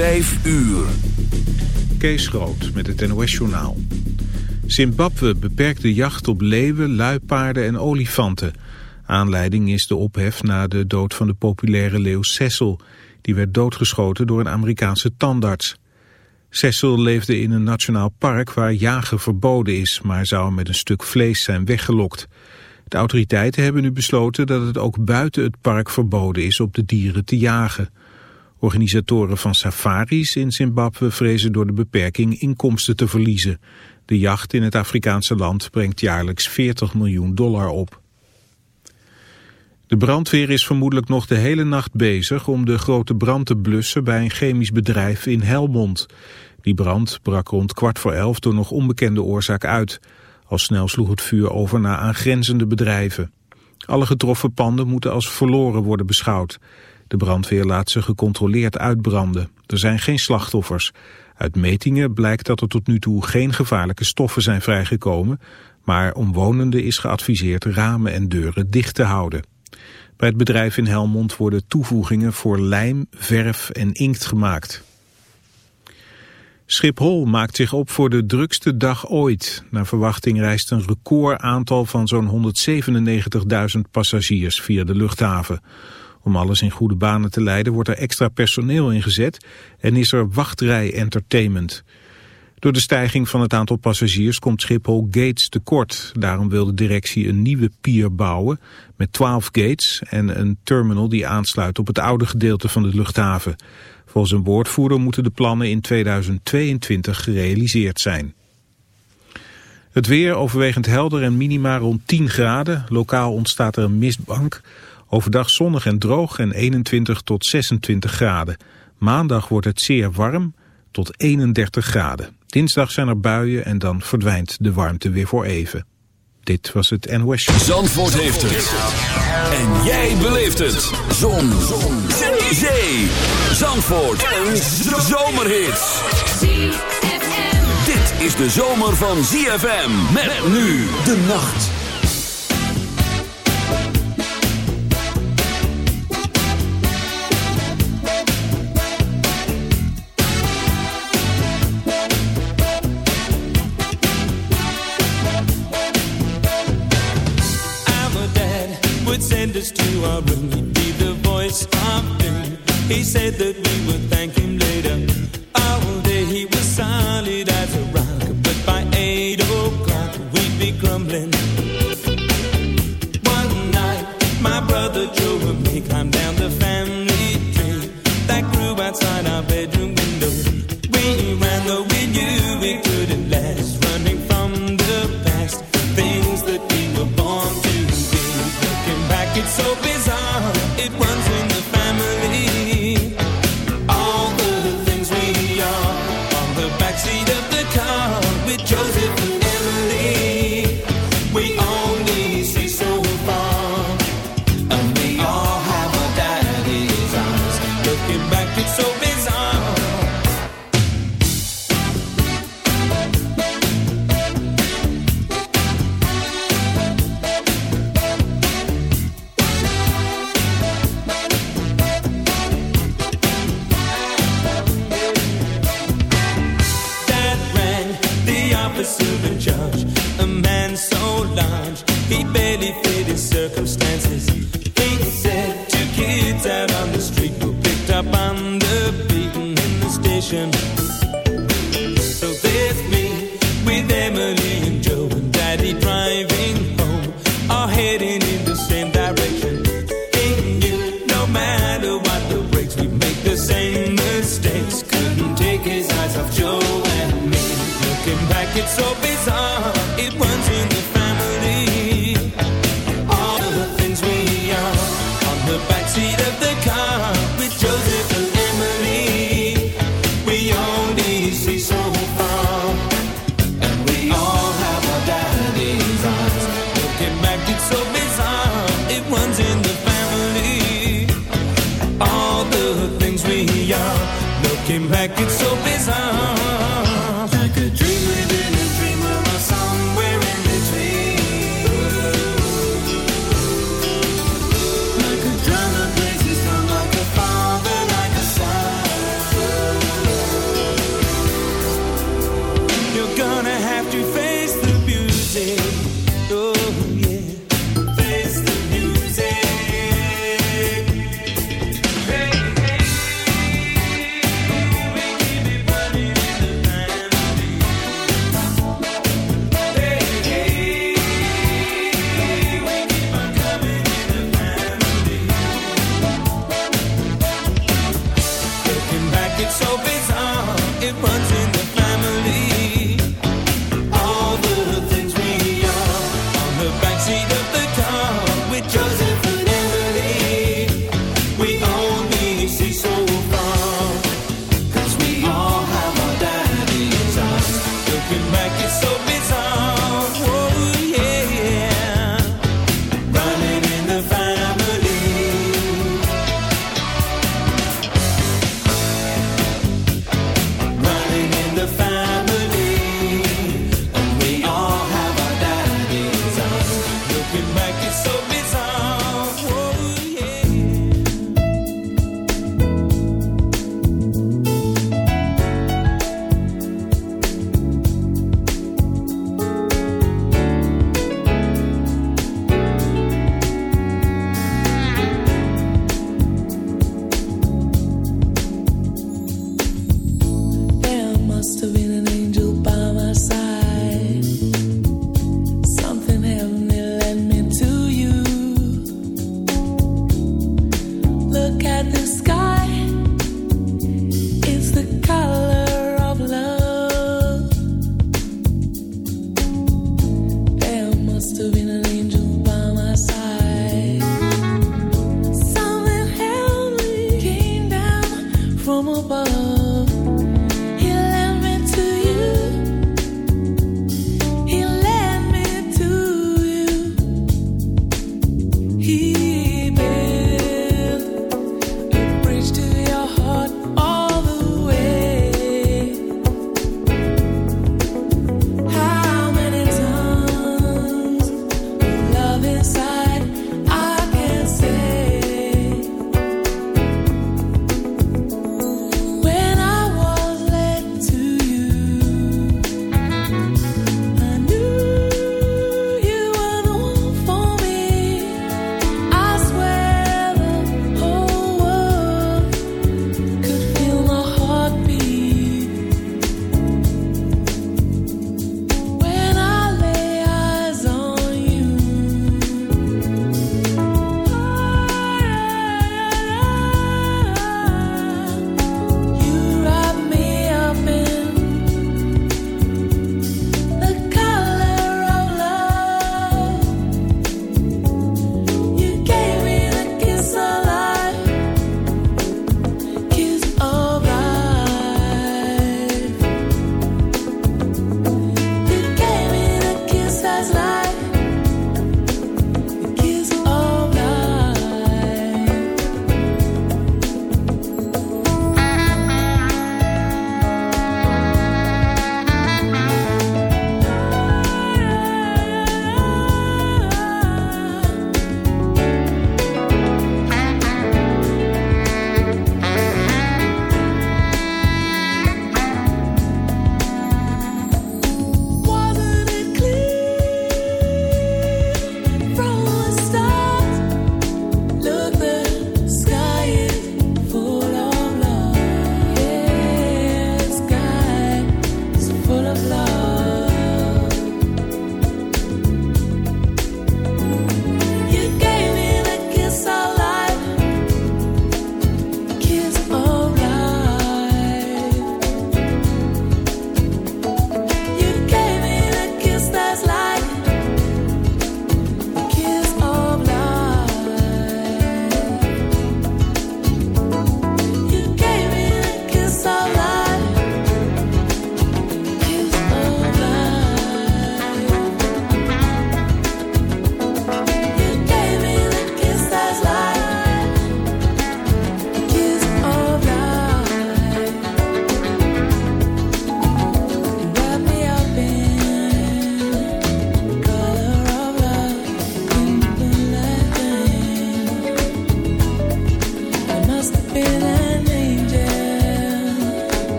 Vijf uur. Kees Groot met het NOS-journaal. Zimbabwe beperkt de jacht op leeuwen, luipaarden en olifanten. Aanleiding is de ophef na de dood van de populaire leeuw Cecil. Die werd doodgeschoten door een Amerikaanse tandarts. Cecil leefde in een nationaal park waar jagen verboden is... maar zou met een stuk vlees zijn weggelokt. De autoriteiten hebben nu besloten dat het ook buiten het park verboden is op de dieren te jagen. Organisatoren van safaris in Zimbabwe vrezen door de beperking inkomsten te verliezen. De jacht in het Afrikaanse land brengt jaarlijks 40 miljoen dollar op. De brandweer is vermoedelijk nog de hele nacht bezig om de grote brand te blussen bij een chemisch bedrijf in Helmond. Die brand brak rond kwart voor elf door nog onbekende oorzaak uit. Al snel sloeg het vuur over naar aangrenzende bedrijven. Alle getroffen panden moeten als verloren worden beschouwd. De brandweer laat ze gecontroleerd uitbranden. Er zijn geen slachtoffers. Uit metingen blijkt dat er tot nu toe geen gevaarlijke stoffen zijn vrijgekomen, maar omwonenden is geadviseerd ramen en deuren dicht te houden. Bij het bedrijf in Helmond worden toevoegingen voor lijm, verf en inkt gemaakt. Schiphol maakt zich op voor de drukste dag ooit. Naar verwachting reist een record aantal van zo'n 197.000 passagiers via de luchthaven. Om alles in goede banen te leiden wordt er extra personeel ingezet en is er wachtrij-entertainment. Door de stijging van het aantal passagiers komt Schiphol gates tekort. Daarom wil de directie een nieuwe pier bouwen met 12 gates en een terminal die aansluit op het oude gedeelte van de luchthaven. Volgens een woordvoerder moeten de plannen in 2022 gerealiseerd zijn. Het weer overwegend helder en minima rond 10 graden. Lokaal ontstaat er een mistbank. Overdag zonnig en droog en 21 tot 26 graden. Maandag wordt het zeer warm tot 31 graden. Dinsdag zijn er buien en dan verdwijnt de warmte weer voor even. Dit was het NOS Show. Zandvoort heeft het. En jij beleeft het. Zon. Zon. Zee. Zandvoort. Een zomerhit. Dit is de zomer van ZFM. Met nu de nacht. Us to our room. He'd be the voice of doom. He said that we would thank him later. the souvenir.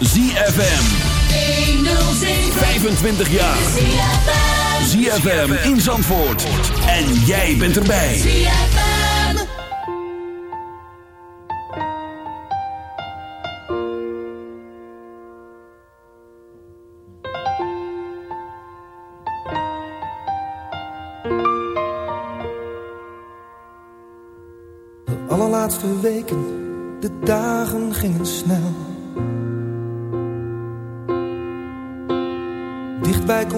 ZFM. 25 jaar. ZFM in Zandvoort. En jij bent erbij. ZFM. De allerlaatste weken, de dagen gingen snel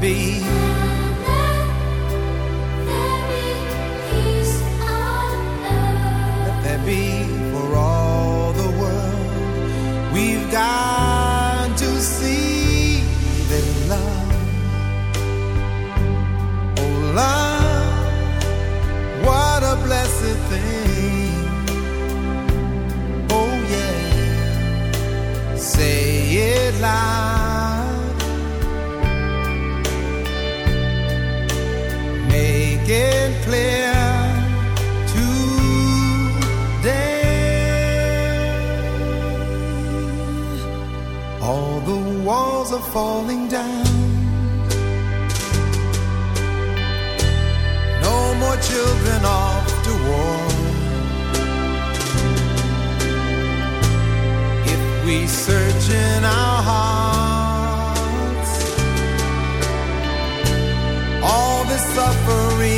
be. are falling down. No more children off to war. If we search in our hearts, all the suffering.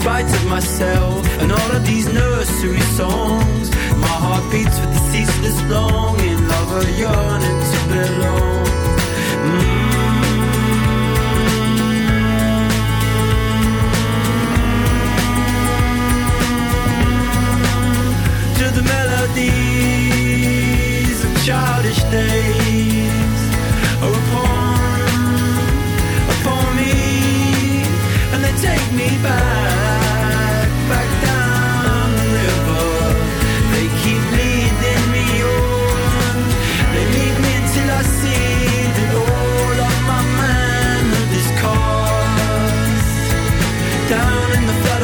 Spite of myself and all of these nursery songs. My heart beats with the ceaseless longing, lover yearning to belong. Mm. To the melodies of childish days are upon, upon me, and they take me back,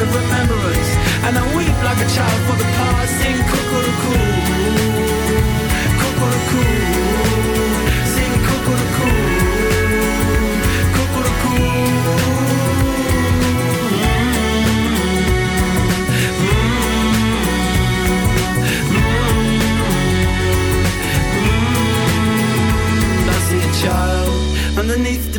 of remembrance, and I weep like a child for the past. Sing cuckoo, cuckoo,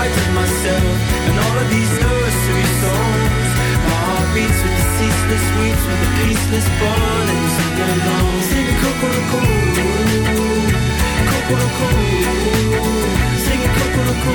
prided myself in all of these nursery songs. My heart beats with the ceaseless weeds, with the peaceless bond, and we sing along. Singing Kokoroko, coco. singing Kokoroko.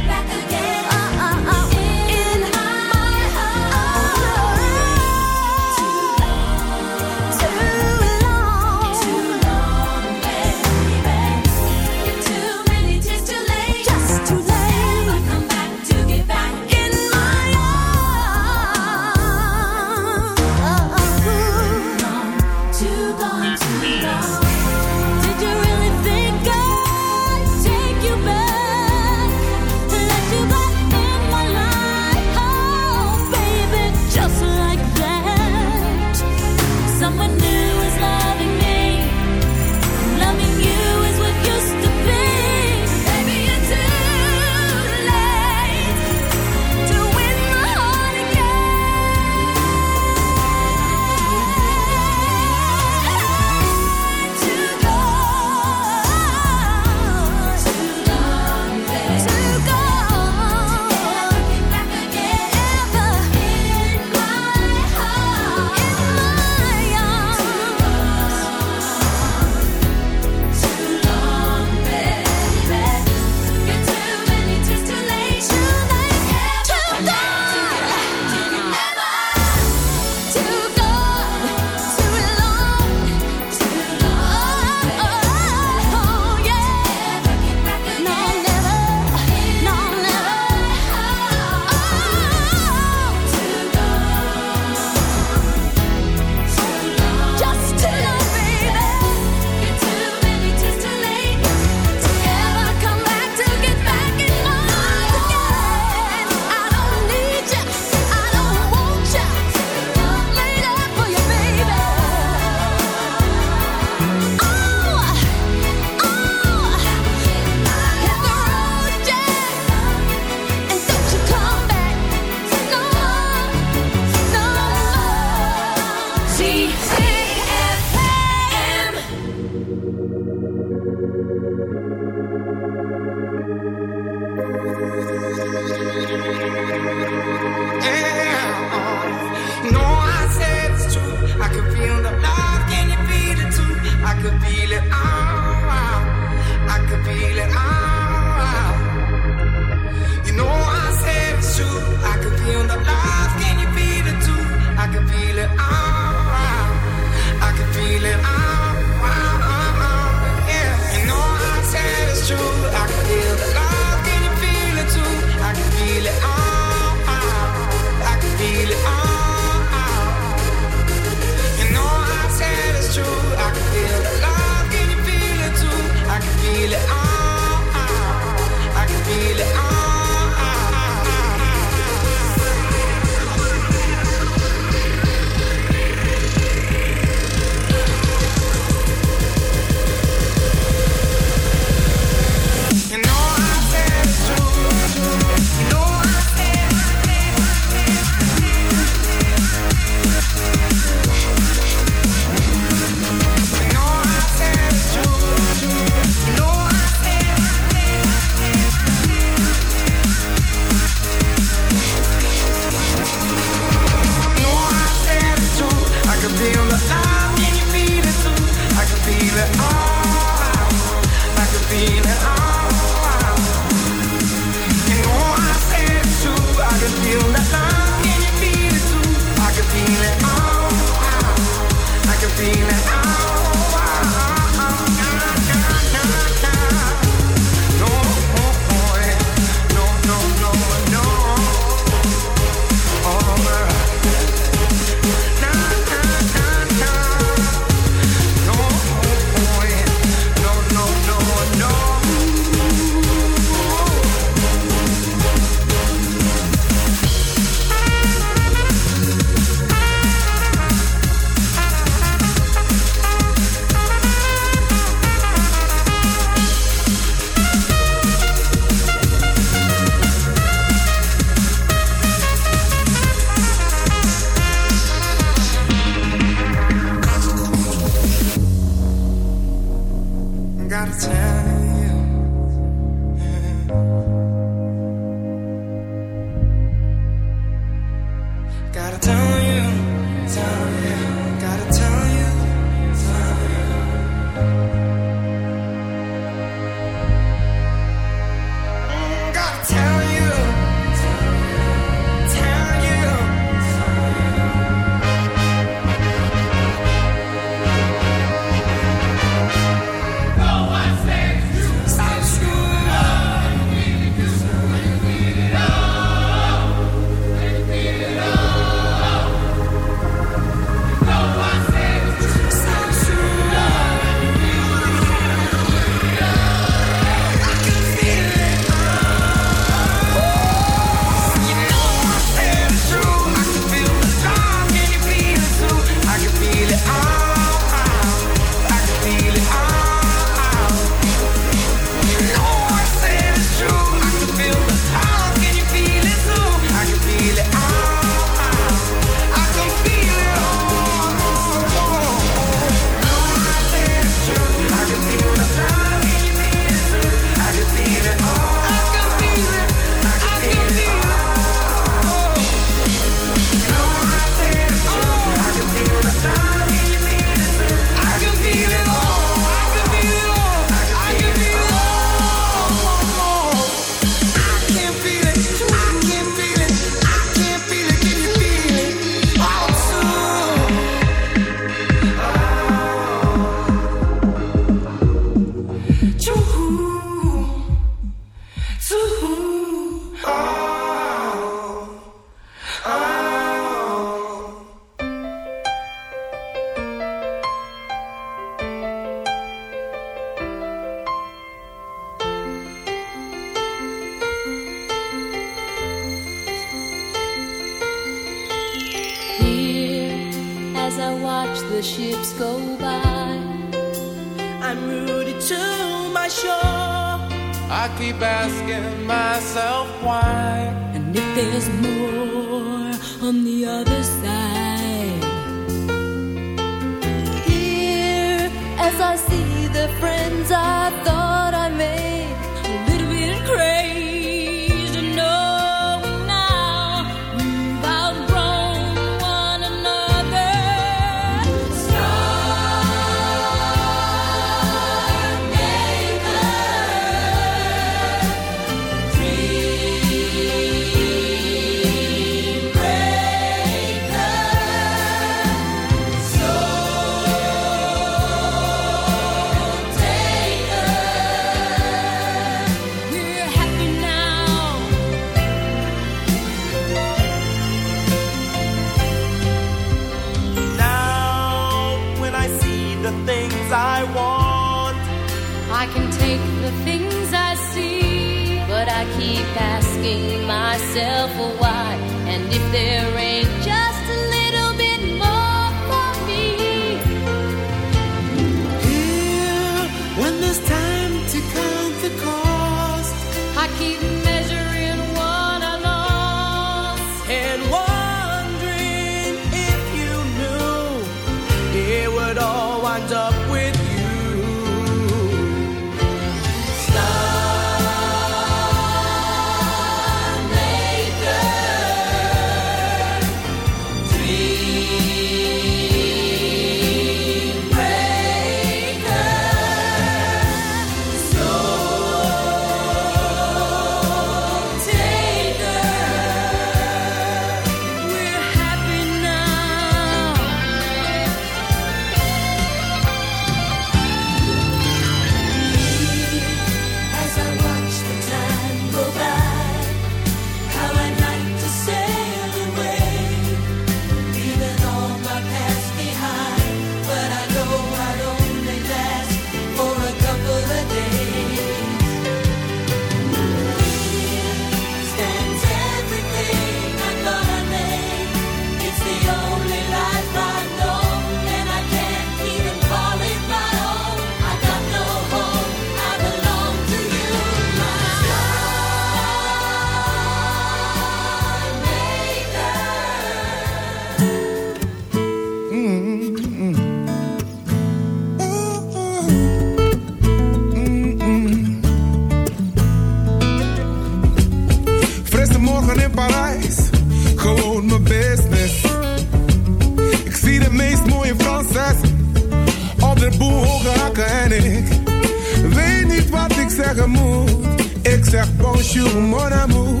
Bonjour mon amour.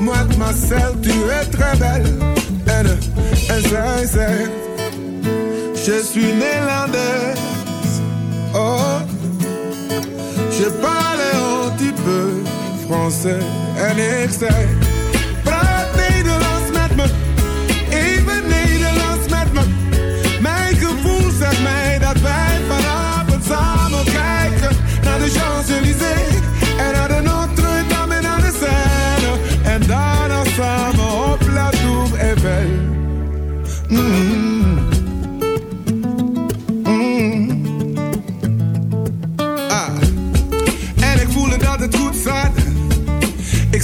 Mademoiselle, tu es très belle. Zij zegt, je suis néerlandaise. Oh, je parle un petit peu français. En ik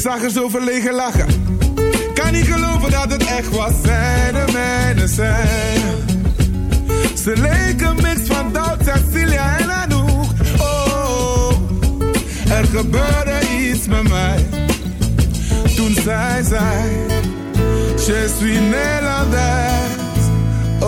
zag er zo verlegen lachen. Kan niet geloven dat het echt was. Zij de mijne zijn. Ze leken mix van Doubt, Cecilia en Anouk. Oh, er gebeurde iets met mij. Toen zij je suis Nederlandaise.